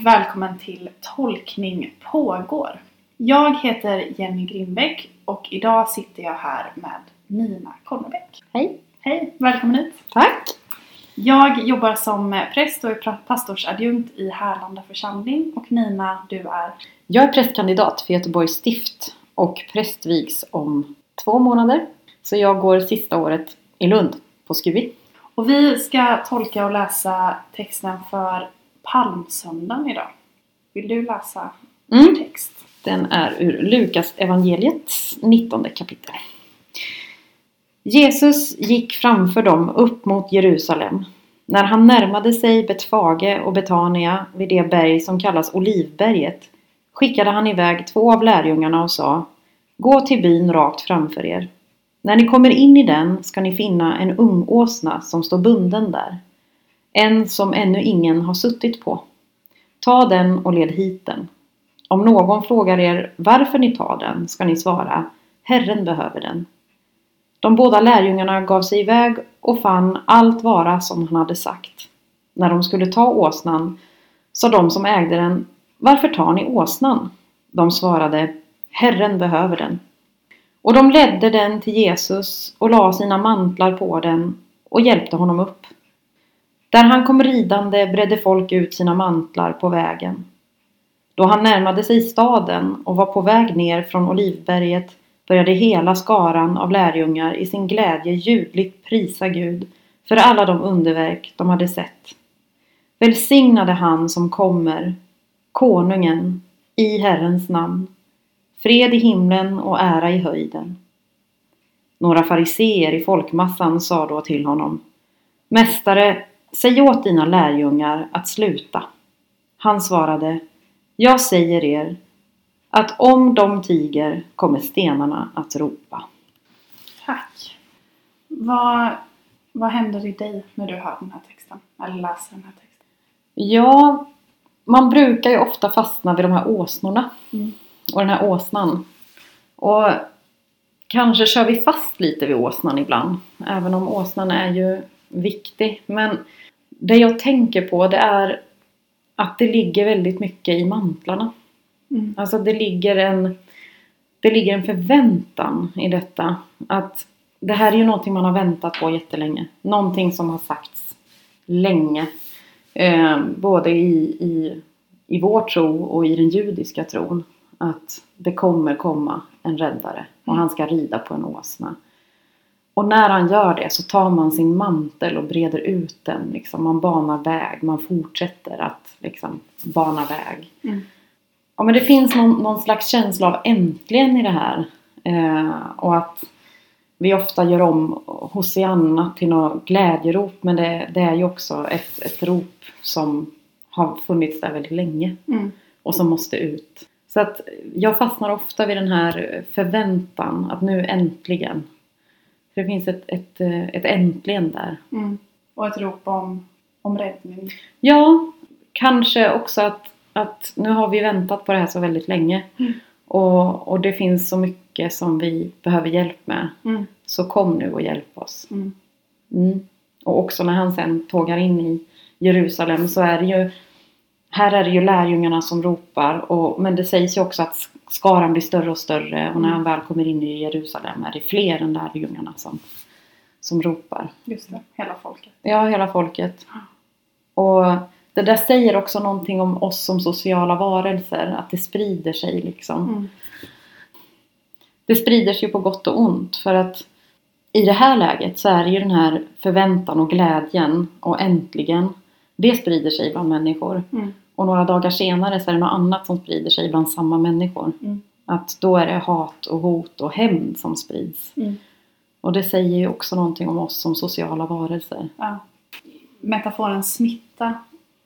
välkommen till Tolkning pågår. Jag heter Jenny Grimbeck och idag sitter jag här med Nina Konnebäck. Hej! Hej, välkommen hit! Tack! Jag jobbar som präst och är pastorsadjunkt i Härlanda församling och Nina, du är? Jag är prästkandidat för Göteborgs stift och prästvigs om två månader. Så jag går sista året i Lund på SKUI. Och vi ska tolka och läsa texten för palmsöndagen idag. Vill du läsa Mm. text? Den är ur Lukas evangeliets 19 kapitel. Jesus gick framför dem upp mot Jerusalem. När han närmade sig Betfage och Betania vid det berg som kallas Olivberget skickade han iväg två av lärjungarna och sa Gå till byn rakt framför er. När ni kommer in i den ska ni finna en ung åsna som står bunden där. En som ännu ingen har suttit på. Ta den och led hit den. Om någon frågar er varför ni tar den ska ni svara Herren behöver den. De båda lärjungarna gav sig iväg och fann allt vara som han hade sagt. När de skulle ta åsnan sa de som ägde den Varför tar ni åsnan? De svarade Herren behöver den. Och de ledde den till Jesus och la sina mantlar på den och hjälpte honom upp. Där han kom ridande bredde folk ut sina mantlar på vägen. Då han närmade sig staden och var på väg ner från Olivberget började hela skaran av lärjungar i sin glädje ljudligt prisa Gud för alla de underverk de hade sett. Välsignade han som kommer, konungen, i Herrens namn. Fred i himlen och ära i höjden. Några fariseer i folkmassan sa då till honom Mästare, säg åt dina lärjungar att sluta. Han svarade Jag säger er att om de tiger kommer stenarna att ropa. Tack! Vad, vad händer i dig när du hör den här texten? Eller läser den här texten? Ja, man brukar ju ofta fastna vid de här åsnorna Mm. och den här åsnan. Och kanske kör vi fast lite vid åsnan ibland. Även om åsnan är ju viktig. Men det jag tänker på det är att det ligger väldigt mycket i mantlarna. Mm. Alltså det ligger en det ligger en förväntan i detta. Att det här är ju någonting man har väntat på jättelänge. Någonting som har sagts länge. Eh, både i, i, i vår tro och i den judiska tron. Att det kommer komma en räddare och han ska rida på en åsna. Och när han gör det så tar man sin mantel och breder ut den. Liksom. Man banar väg, man fortsätter att liksom, bana väg. Mm. Ja, men det finns någon, någon slags känsla av äntligen i det här. Eh, och att vi ofta gör om Hosianna till något glädjerop. Men det, det är ju också ett, ett rop som har funnits där väldigt länge. Mm. Och som måste ut. Så att jag fastnar ofta vid den här förväntan att nu äntligen. För det finns ett, ett, eh, ett äntligen där. Mm. Och ett rop om, om räddning. Ja, kanske också att, att nu har vi väntat på det här så väldigt länge. Mm. Och, och det finns så mycket som vi behöver hjälp med. Mm. Så kom nu och hjälp oss. Mm. Mm. Och också när han sen tågar in i Jerusalem så är det ju här är det ju lärjungarna som ropar och, men det sägs ju också att skaran blir större och större och när Mm. han väl kommer in i Jerusalem är det fler än lärjungarna som, som ropar. Just det, hela folket. Ja, hela folket. Och det där säger också någonting om oss som sociala varelser. Att det sprider sig liksom. Mm. Det sprider sig på gott och ont. För att i det här läget så är det ju den här förväntan och glädjen och äntligen. Det sprider sig bland människor. Mm. Och några dagar senare så är det något annat som sprider sig bland samma människor. Mm. Att då är det hat och hot och hämnd som sprids. Mm. Och det säger ju också någonting om oss som sociala varelser. Ja. Metaforen smitta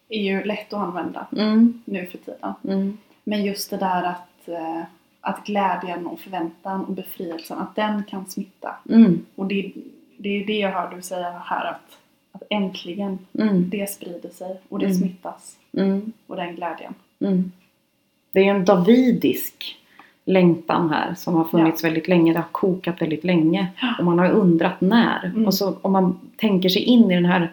är ju lätt att använda Mm, nu för tiden. mm, Men just det där att, eh, att glädjen och förväntan och befrielsen, att den kan smitta. mm, Och det, det är det jag hör du säga här att, att äntligen mm, det sprider sig och det Mm. smittas. mm. Och den glädjen. Mm. Det är en davidisk längtan här som har funnits väldigt länge. Det har kokat väldigt länge. Ja. Och man har undrat när. Mm. Och så om man tänker sig in i den här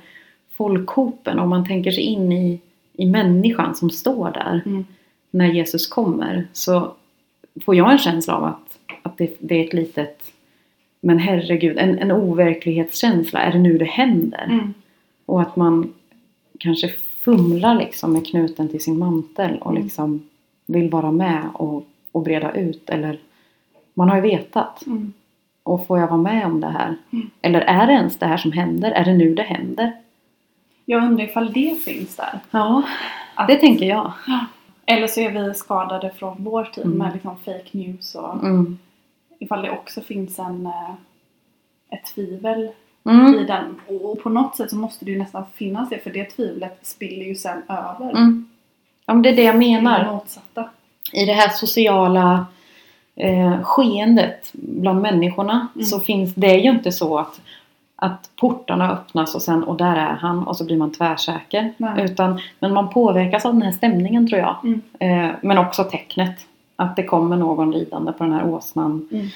folkhopen. Om man tänker sig in i, i människan som står där Mm. när Jesus kommer så får jag en känsla av att, att det, det är ett litet men herregud, en, en overklighetskänsla. Är det nu det händer? Mm. Och att man kanske fumlar liksom med knuten till sin mantel och Mm. liksom vill vara med och, och breda ut. Eller man har ju vetat. Mm. Och får jag vara med om det här? Mm. Eller är det ens det här som händer? Är det nu det händer? Jag undrar ifall det finns där. Ja, Att, det tänker jag. Eller så är vi skadade från vår tid Mm. med liksom fake news och Mm. Ifall det också finns en, eh, ett tvivel Mm. i den. Och på något sätt så måste det ju nästan finnas det för det tvivlet spiller ju sen över. Mm. Ja, men det är det jag menar. det motsatta. i det här sociala eh, skeendet bland människorna Mm. så finns det ju inte så att, att portarna öppnas och sen och där är han och så blir man tvärsäker. Nej. Utan, men man påverkas av den här stämningen tror jag. Mm. Eh, men också tecknet. Att det kommer någon ridande på den här åsnan. Mm.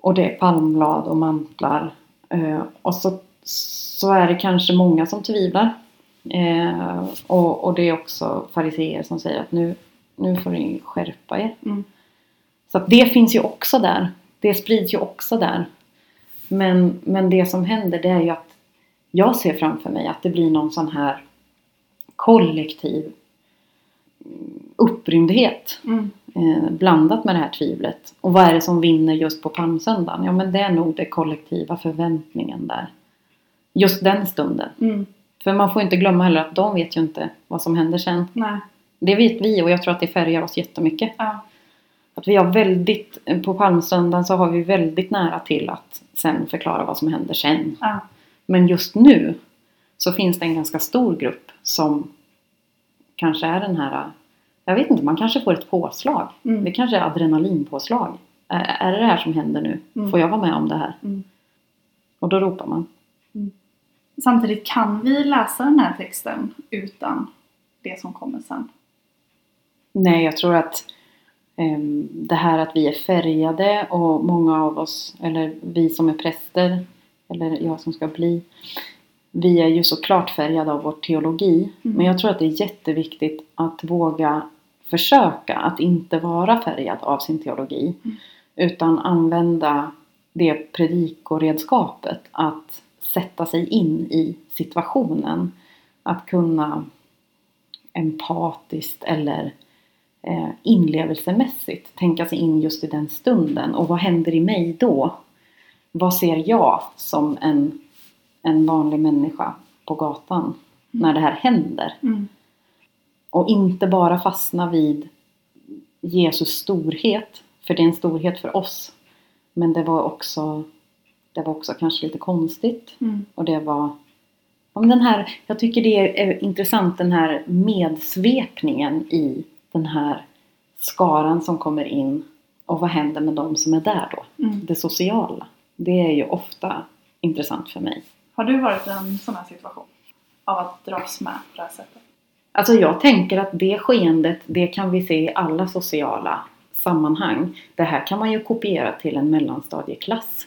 Och det är palmblad och mantlar. Eh, och så, så är det kanske många som tvivlar. Eh, och, och det är också fariseer som säger att nu, nu får ni skärpa er. Mm. Så att det finns ju också där. Det sprids ju också där. Men, men det som händer det är ju att jag ser framför mig att det blir någon sån här kollektiv mm, upprymdhet Mm. Eh, blandat med det här tvivlet. Och vad är det som vinner just på palmsöndagen? Ja men det är nog den kollektiva förväntningen där. Just den stunden. Mm. För man får inte glömma heller att de vet ju inte vad som händer sen. Nej. Det vet vi och jag tror att det färgar oss jättemycket. Ja. Att vi har väldigt, på palmsöndagen så har vi väldigt nära till att sen förklara vad som händer sen. Ja. Men just nu så finns det en ganska stor grupp som kanske är den här, jag vet inte, man kanske får ett påslag. Mm. Det kanske är adrenalinpåslag. Är, är det det här som händer nu? Mm. Får jag vara med om det här? Mm. Och då ropar man. Samtidigt kan vi läsa den här texten utan det som kommer sen. Nej, jag tror att ehm, det här att vi är färgade och många av oss, eller vi som är präster, eller jag som ska bli, vi är ju såklart färgade av vår teologi. Mm. Men jag tror att det är jätteviktigt att våga försöka att inte vara färgad av sin teologi. Mm. Utan använda det predikoredskapet att sätta sig in i situationen. Att kunna empatiskt eller eh, inlevelsemässigt tänka sig in just i den stunden. Och vad händer i mig då? Vad ser jag som en, en vanlig människa på gatan när det här händer? Mm. Och inte bara fastna vid Jesus storhet, för det är en storhet för oss. Men det var också, det var också kanske lite konstigt. Mm. Och det var men den här, jag tycker det är intressant den här medsvepningen i den här skaran som kommer in. Och vad händer med de som är där då? Mm. Det sociala. Det är ju ofta intressant för mig. Har du varit i en sån här situation? Av att dras med på det här sättet? Alltså jag tänker att det skeendet, det kan vi se i alla sociala sammanhang. Det här kan man ju kopiera till en mellanstadieklass.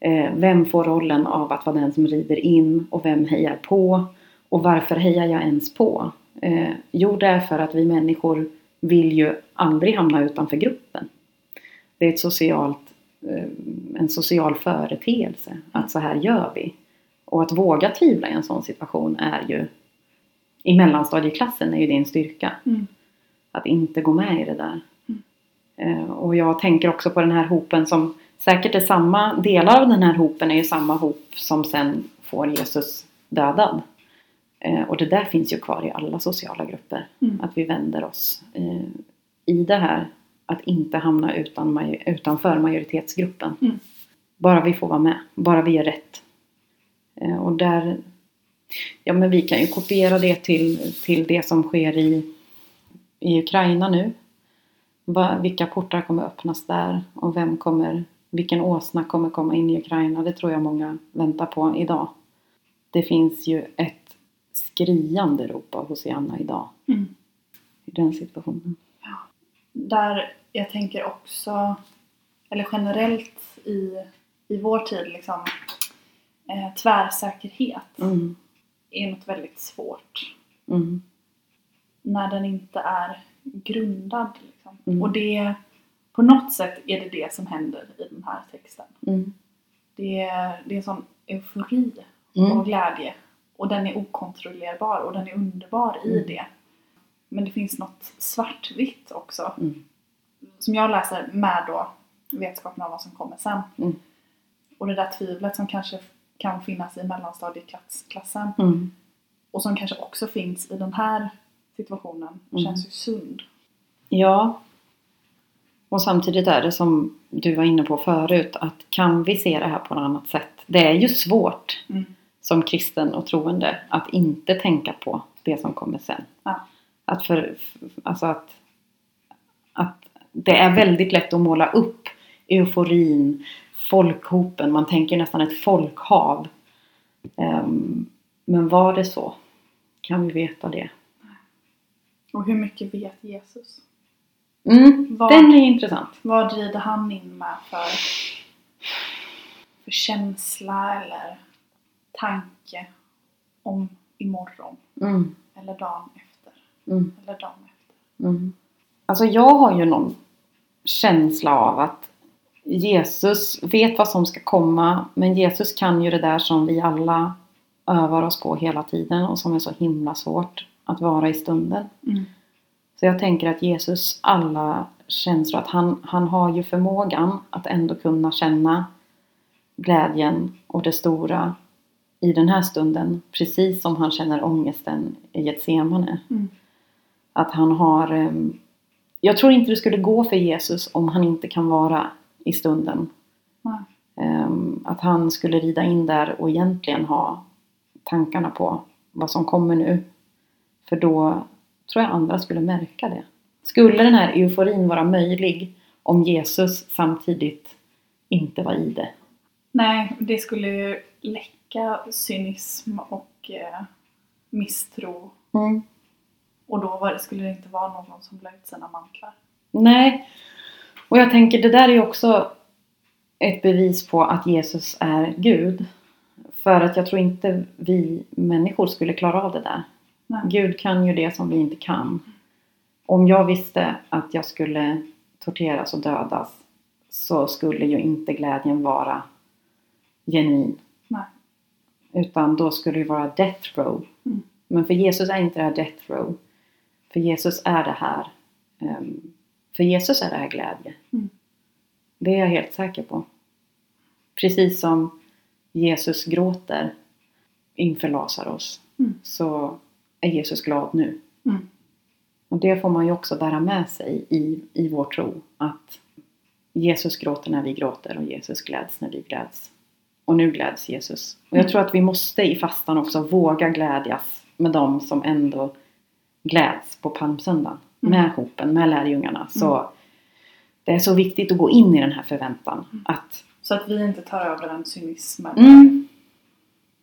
Eh, vem får rollen av att vara den som rider in och vem hejar på? Och varför hejar jag ens på? Eh, jo, det är för att vi människor vill ju aldrig hamna utanför gruppen. Det är ett socialt, eh, en social företeelse att så här gör vi. Och att våga tvivla i en sån situation är ju i mellanstadieklassen är ju det en styrka. Mm. Att inte gå med i det där. Mm. Eh, och jag tänker också på den här hopen som säkert är samma, delar av den här hopen är ju samma hop som sen får Jesus dödad. Eh, och det där finns ju kvar i alla sociala grupper. Mm. Att vi vänder oss eh, i det här att inte hamna utan, utanför majoritetsgruppen. Mm. Bara vi får vara med, bara vi är rätt. Och där, ja men vi kan ju kopiera det till, till det som sker i, i Ukraina nu. Va, vilka portar kommer öppnas där och vem kommer, vilken åsna kommer komma in i Ukraina? Det tror jag många väntar på idag. Det finns ju ett skriande rop av Hosianna idag Mm. i den situationen. Där jag tänker också, eller generellt i, i vår tid liksom, eh, tvärsäkerhet Mm. Är något väldigt svårt. Mm. när den inte är grundad. Liksom. Mm. Och det, på något sätt är det det som händer i den här texten. Mm. Det är, det är en sån eufori Mm. och glädje. Och den är okontrollerbar och den är underbar i Mm. det. Men det finns något svartvitt också. Mm. Som jag läser med då vetskapen om vad som kommer sen. Och det där tvivlet som kanske kan finnas i mellanstadieklassen. Mm. Och som kanske också finns i den här situationen. Mm. Känns ju sund. Ja. Och samtidigt är det som du var inne på förut att kan vi se det här på något annat sätt? Det är ju svårt Mm. som kristen och troende att inte tänka på det som kommer sen. Ja. Att, för, alltså att, att det är väldigt lätt att måla upp euforin, folkhopen, man tänker nästan ett folkhav. Ehm, men var det så? Kan vi veta det? Och hur mycket vet Jesus? Mm, Vad- den är intressant. Vad rider han in med för, för känsla eller tanke om imorgon? Mm, Eller dagen efter? mm. Eller dagen efter? Mm. Alltså jag har ju någon känsla av att Jesus vet vad som ska komma men Jesus kan ju det där som vi alla övar oss på hela tiden och som är så himla svårt att vara i stunden. Mm. Så jag tänker att Jesus alla känslor, att han, han har ju förmågan att ändå kunna känna glädjen och det stora i den här stunden precis som han känner ångesten i ett semane. Mm. Att han har... ehm, Jag tror inte det skulle gå för Jesus om han inte kan vara i stunden. Ehm, Att han skulle rida in där och egentligen ha tankarna på vad som kommer nu. För då tror jag andra skulle märka det. Skulle den här euforin vara möjlig om Jesus samtidigt inte var i det? Nej, det skulle ju läcka cynism och eh, misstro. Mm. Och då var skulle det inte vara någon som la ut sina mantlar. Nej. Och jag tänker det där är ju också ett bevis på att Jesus är Gud. För att jag tror inte vi människor skulle klara av det där. Nej. Gud kan ju det som vi inte kan. Om jag visste att jag skulle torteras och dödas så skulle ju inte glädjen vara genuin. Nej. Utan då skulle det vara death row. Mm. Men för Jesus är inte det här death row. För Jesus är det här. ehm, för Jesus är det här glädje. Mm. Det är jag helt säker på. Precis som Jesus gråter inför Lazarus Mm. så är Jesus glad nu. Mm. Och det får man ju också bära med sig i, i vår tro. Att Jesus gråter när vi gråter och Jesus gläds när vi gläds. Och nu gläds Jesus. Och jag Mm. tror att vi måste i fastan också våga glädjas med dem som ändå gläds på palmsöndagen. Mm. Med hopen, med lärjungarna. Så det är så viktigt att gå in i den här förväntan. Mm. Att Så att vi inte tar över en cynism eller mm,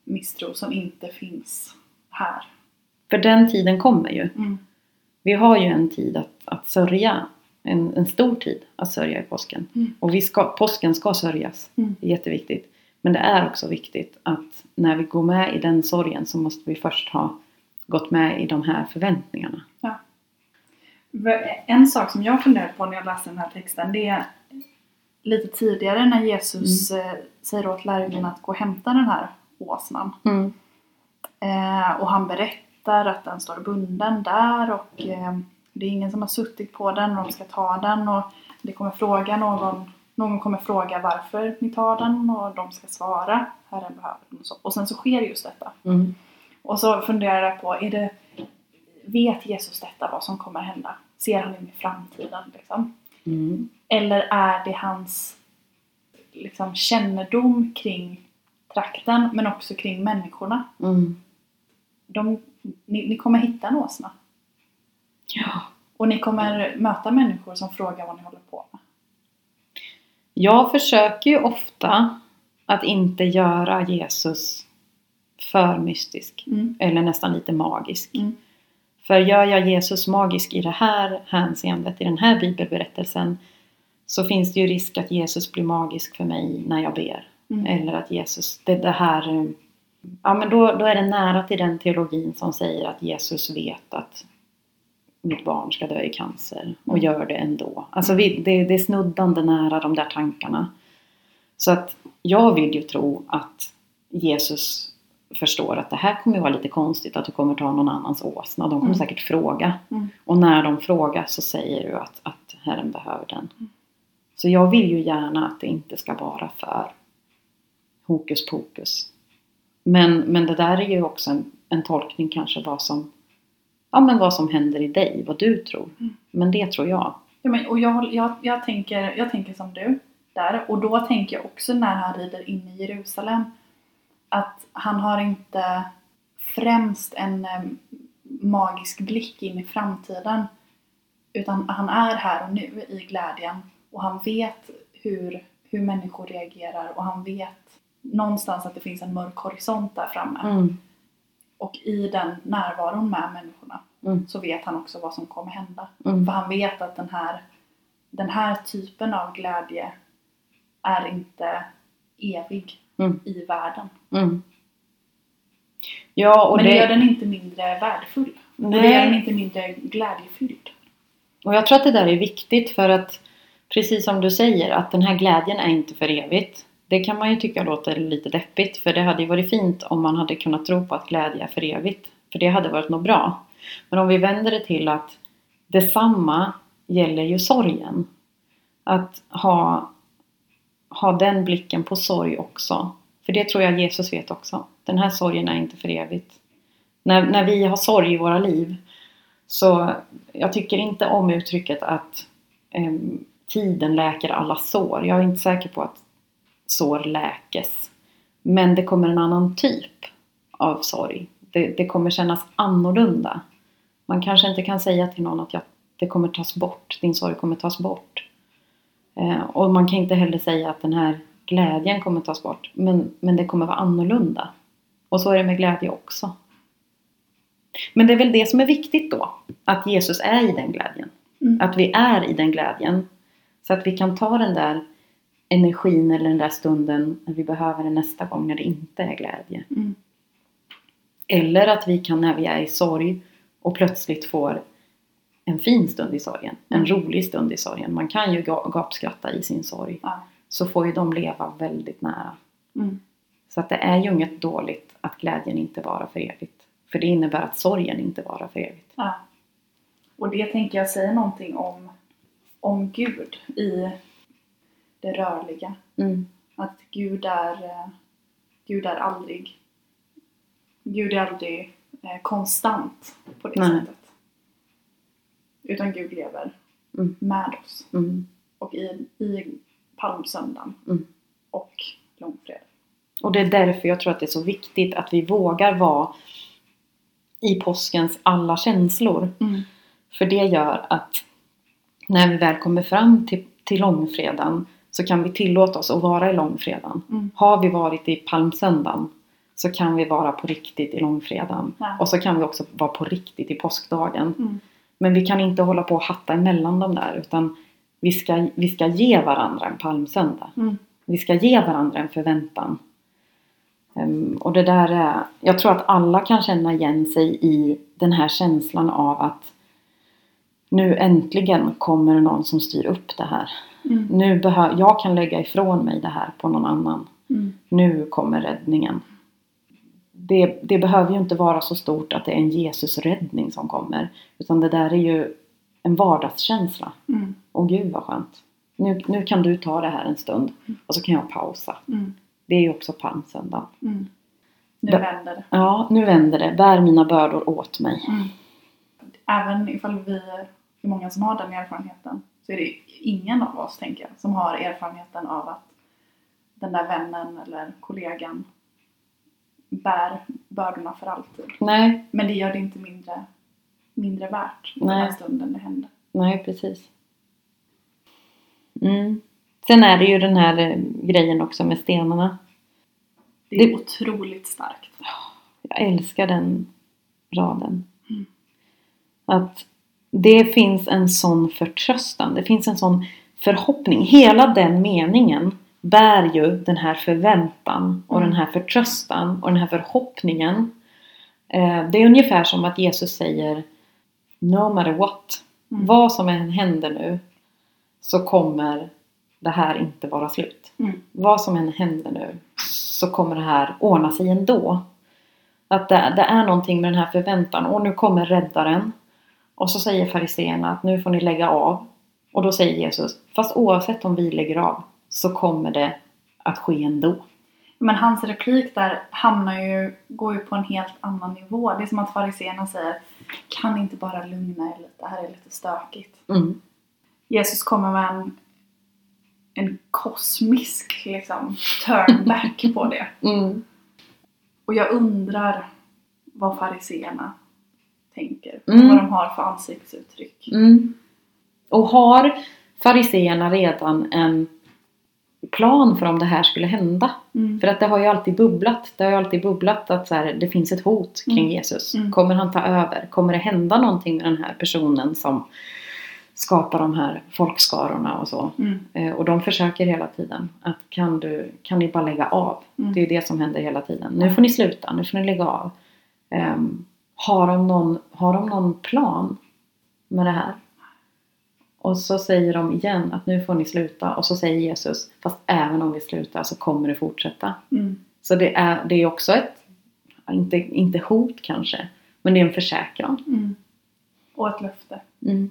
misstro som inte finns här. för den tiden kommer ju. Mm. Vi har ju en tid att, att sörja. En, en stor tid att sörja i påsken. Mm. Och vi ska, påsken ska sörjas. Mm. Det är jätteviktigt. Men det är också viktigt att när vi går med i den sorgen så måste vi först ha gått med i de här förväntningarna. En sak som jag funderade på när jag läste den här texten det är lite tidigare när Jesus eh, säger åt lärjungarna att gå och hämta den här åsnan. Eh, och han berättar att den står bunden där och eh, det är ingen som har suttit på den och de ska ta den och det kommer fråga någon någon kommer fråga varför ni tar den och de ska svara Herren behöver den och så. Och sen så sker just detta. Mm. Och så funderar jag på, är det, vet Jesus detta vad som kommer hända? Ser han in i framtiden liksom? Mm. Eller är det hans liksom, kännedom kring trakten men också kring människorna? Mm. De, ni, ni kommer hitta en åsna. Ja. Och ni kommer möta människor som frågar vad ni håller på med. Jag försöker ju ofta att inte göra Jesus för mystisk. Mm. Eller nästan lite magisk. Mm. För gör jag Jesus magisk i det här hänseendet, i den här bibelberättelsen, så finns det ju risk att Jesus blir magisk för mig när jag ber. Mm. Eller att Jesus, det, det här... Ja men då, då är det nära till den teologin som säger att Jesus vet att mitt barn ska dö i cancer och mm. gör det ändå. Alltså vi, det, det är snuddande nära de där tankarna. Så att jag vill ju tro att Jesus förstår att det här kommer ju vara lite konstigt att du kommer ta någon annans åsna. De kommer mm. säkert fråga. Mm. Och när de frågar så säger du att, att Herren behöver den. Mm. Så jag vill ju gärna att det inte ska vara för hokus pokus. Men, men det där är ju också en, en tolkning kanske vad som, ja, men vad som händer i dig, vad du tror. Mm. Men det tror jag. Ja, men, och jag, jag, jag, tänker, jag tänker som du där. Och då tänker jag också när han rider in i Jerusalem att han har inte främst en eh, magisk blick in i framtiden. Utan han är här och nu i glädjen och han vet hur, hur människor reagerar och han vet någonstans att det finns en mörk horisont där framme. Mm. Och i den närvaron med människorna mm. så vet han också vad som kommer hända. Mm. För han vet att den här, den här typen av glädje är inte evig mm. i världen. Mm. Ja, och Men det, det gör den inte mindre värdefull. Nej. Och det gör den inte mindre glädjefylld. Och jag tror att det där är viktigt för att precis som du säger att den här glädjen är inte för evigt. Det kan man ju tycka låter lite deppigt för det hade ju varit fint om man hade kunnat tro på att glädje är för evigt. För det hade varit något bra. Men om vi vänder det till att detsamma gäller ju sorgen. Att ha ha den blicken på sorg också. För det tror jag Jesus vet också. Den här sorgen är inte för evigt. När, när vi har sorg i våra liv så jag tycker inte om uttrycket att eh, tiden läker alla sår. Jag är inte säker på att sår läkes. Men det kommer en annan typ av sorg. Det, det kommer kännas annorlunda. Man kanske inte kan säga till någon att jag, det kommer tas bort, din sorg kommer tas bort. Eh, och man kan inte heller säga att den här glädjen kommer tas bort. Men, men det kommer vara annorlunda. Och så är det med glädje också. Men det är väl det som är viktigt då. Att Jesus är i den glädjen. Mm. Att vi är i den glädjen. Så att vi kan ta den där energin eller den där stunden när vi behöver den nästa gång när det inte är glädje. Mm. Eller att vi kan när vi är i sorg och plötsligt får en fin stund i sorgen. En rolig stund i sorgen. Man kan ju gapskratta i sin sorg. Ja. Så får ju de leva väldigt nära. Mm. Så att det är ju inget dåligt att glädjen inte varar för evigt. För det innebär att sorgen inte varar för evigt. Ja. Och det tänker jag säga någonting om, om Gud i det rörliga. Mm. Att Gud är, eh, Gud är aldrig Gud är aldrig eh, konstant på det Nej. sättet. Utan Gud lever mm. med oss. Mm. Och i, i palmsöndagen mm. och långfredag. Och det är därför jag tror att det är så viktigt att vi vågar vara i påskens alla känslor. Mm. För det gör att när vi väl kommer fram till, till långfredagen så kan vi tillåta oss att vara i långfredagen. Mm. Har vi varit i palmsöndagen så kan vi vara på riktigt i långfredagen. Ja. Och så kan vi också vara på riktigt i påskdagen. Mm. Men vi kan inte hålla på och hatta emellan dem där utan vi ska, vi ska ge varandra en palmsöndag. Mm. Vi ska ge varandra en förväntan. Um, och det där är, jag tror att alla kan känna igen sig i den här känslan av att nu äntligen kommer någon som styr upp det här. Mm. Nu behö, jag kan lägga ifrån mig det här på någon annan. Mm. Nu kommer räddningen det, det, behöver ju inte vara så stort att det är en Jesusräddning som kommer. Utan det där är ju en vardagskänsla. Mm. Och gud vad skönt. Nu, nu kan du ta det här en stund och så kan jag pausa. Mm. Det är ju också palmsöndagen. Mm. Nu vänder det. Ja, nu vänder det. Bär mina bördor åt mig. Mm. Även ifall vi är många som har den erfarenheten så är det ingen av oss, tänker jag, som har erfarenheten av att den där vännen eller kollegan bär bördorna för alltid. Nej. Men det gör det inte mindre, mindre värt Nej. den här stunden det hände. Nej, precis. Mm. Sen är det ju den här eh, grejen också med stenarna. Det är det... otroligt starkt. Jag älskar den raden. Mm. Att det finns en sån förtröstan. Det finns en sån förhoppning. Hela den meningen bär ju den här förväntan och mm. den här förtröstan och den här förhoppningen. Eh, det är ungefär som att Jesus säger no matter what, Mm. vad som än händer nu så kommer det här inte vara slut. Mm. Vad som än händer nu så kommer det här ordna sig ändå. Att det, det är någonting med den här förväntan. Och nu kommer räddaren. Och så säger fariseerna att nu får ni lägga av. Och då säger Jesus, fast oavsett om vi lägger av så kommer det att ske ändå. Men hans replik där hamnar ju, går ju på en helt annan nivå. Det är som att fariséerna säger Kan inte bara lugna er lite? Det här är lite stökigt. Mm. Jesus kommer med en, en kosmisk liksom, turnback på det. Mm. Och jag undrar vad fariséerna tänker. Mm. Vad de har för ansiktsuttryck. Mm. Och har fariseerna redan en plan för om det här skulle hända? Mm. För att det har ju alltid bubblat. Det har ju alltid bubblat att så här, det finns ett hot kring Mm. Jesus. Mm. Kommer han ta över? Kommer det hända någonting med den här personen som skapar de här folkskarorna och så? Mm. Eh, och de försöker hela tiden att kan, du, kan ni bara lägga av? Mm. Det är ju det som händer hela tiden. Nu får ni sluta, nu får ni lägga av. Ehm, har, de någon, har de någon plan med det här? Och så säger de igen att nu får ni sluta. Och så säger Jesus, fast även om vi slutar så kommer det fortsätta. Mm. Så det är, det är också ett, inte, inte hot kanske, men det är en försäkran. Mm. Och ett löfte. Mm.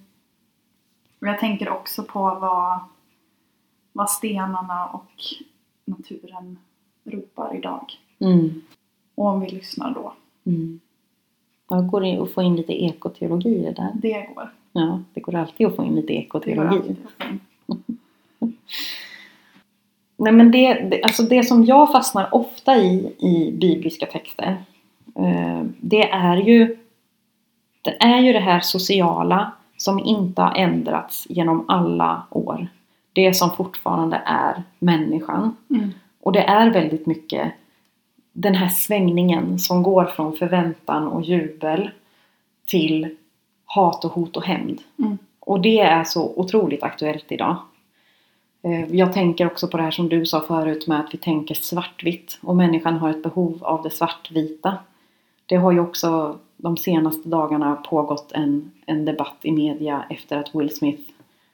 Och jag tänker också på vad, vad stenarna och naturen ropar idag. Mm. Och om vi lyssnar då. Mm. Ja, går det att få in lite ekoteologi i det där? Det går. Ja, det går alltid att få in lite ekoteologi. Nej men det, det, alltså det som jag fastnar ofta i i bibliska texter eh, Det är ju Det är ju det här sociala som inte har ändrats genom alla år. Det som fortfarande är människan. Mm. Och det är väldigt mycket den här svängningen som går från förväntan och jubel till hat och hot och hämnd. Mm. Och det är så otroligt aktuellt idag. Eh, Jag tänker också på det här som du sa förut med att vi tänker svartvitt och människan har ett behov av det svartvita. Det har ju också de senaste dagarna pågått en, en debatt i media efter att Will Smith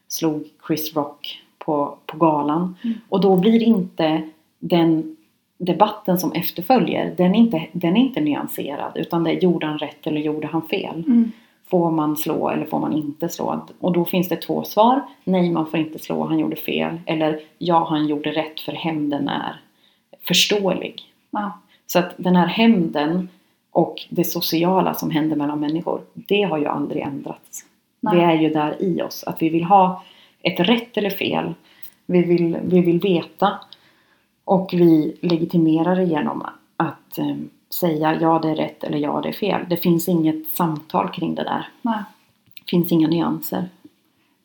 slog Chris Rock på, på galan. Mm. Och då blir inte den debatten som efterföljer, den är inte, den är inte nyanserad utan det är gjorde han rätt eller gjorde han fel? Mm. Får man slå eller får man inte slå? Och då finns det två svar. Nej, man får inte slå, han gjorde fel. Eller ja, han gjorde rätt för hämnden är förståelig. Ja. Så att den här hämnden och det sociala som händer mellan människor, det har ju aldrig ändrats. Nej. Det är ju där i oss, att vi vill ha ett rätt eller fel. Vi vill, vi vill veta och vi legitimerar det genom att eh, säga ja det är rätt eller ja det är fel. Det finns inget samtal kring det där. Nej. Det finns inga nyanser.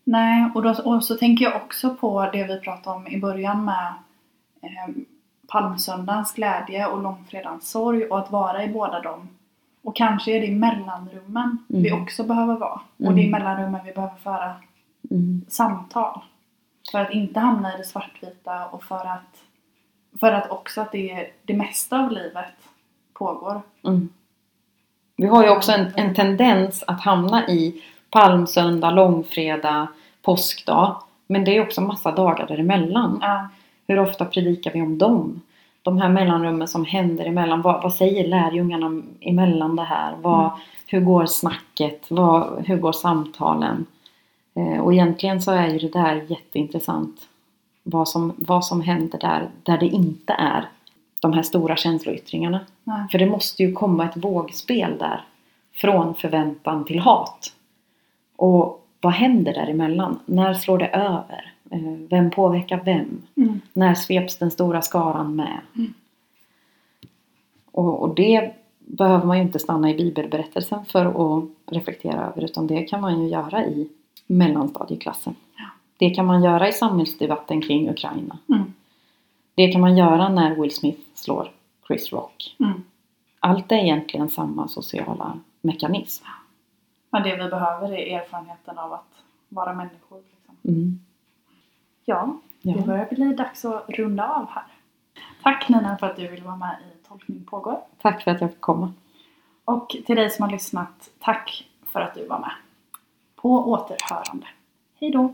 Nej, och, då, och så tänker jag också på det vi pratade om i början med eh, palmsöndagens glädje och långfredagens sorg och att vara i båda dem. Och kanske är det i mellanrummen Mm. vi också behöver vara. Och Mm. det är i mellanrummen vi behöver föra Mm. samtal. För att inte hamna i det svartvita och för att, för att också att det, det mesta av livet pågår. Mm. Vi har ju också en, en tendens att hamna i palmsöndag, långfredag, påskdag. Men det är också massa dagar däremellan. Ja. Hur ofta predikar vi om dem? De här mellanrummen som händer emellan. Vad, vad säger lärjungarna emellan det här? Vad, Mm. Hur går snacket? Vad, hur går samtalen? Eh, och egentligen så är ju det där jätteintressant. Vad som, vad som händer där, där det inte är de här stora känsloyttringarna. Nej. För det måste ju komma ett vågspel där. Från förväntan till hat. Och vad händer däremellan? När slår det över? Eh, Vem påverkar vem? Mm. När sveps den stora skaran med? Mm. Och, och det behöver man ju inte stanna i bibelberättelsen för att reflektera över utan det kan man ju göra i mellanstadieklassen. Ja. Det kan man göra i samhällsdebatten kring Ukraina. Mm. Det kan man göra när Will Smith slår Chris Rock. Mm. Allt är egentligen samma sociala mekanism. Men det vi behöver är erfarenheten av att vara människor. Liksom. Mm. Ja, Ja. det börjar bli dags att runda av här. Tack Nina för att du ville vara med i Tolkning pågår. Tack för att jag fick komma. Och till dig som har lyssnat, tack för att du var med. På återhörande. Hej då!